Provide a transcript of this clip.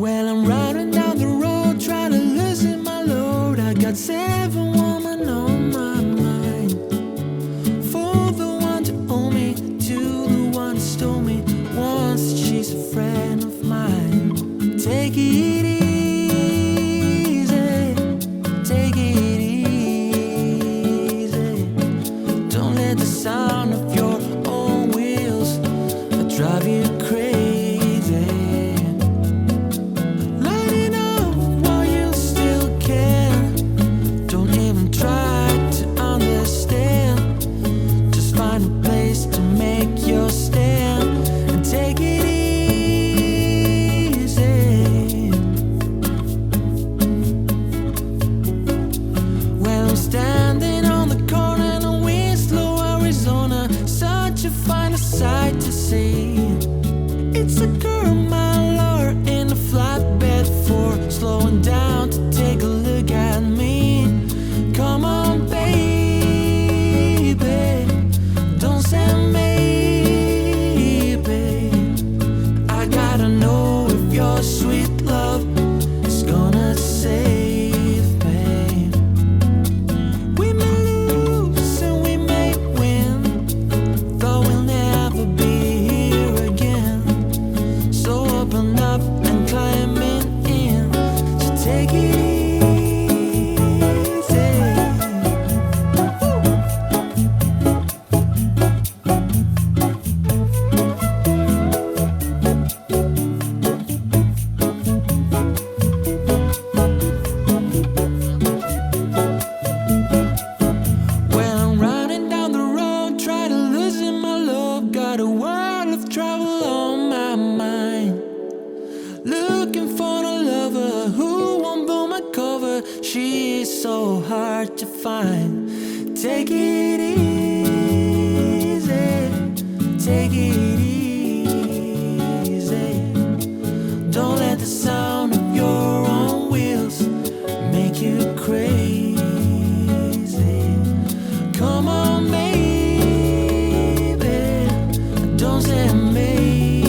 Well, I'm riding down the road trying to lose my load. I got seven women on my mind. For the one to own me, to the one who stole me. Once she's a friend of mine. Take it easy, take it easy. Don't let the sound of your you find a sight to see? It's a girl, my. got a world of trouble on my mind. Looking for a lover who won't blow my cover. She's so hard to find. Take it easy, take it easy. and me.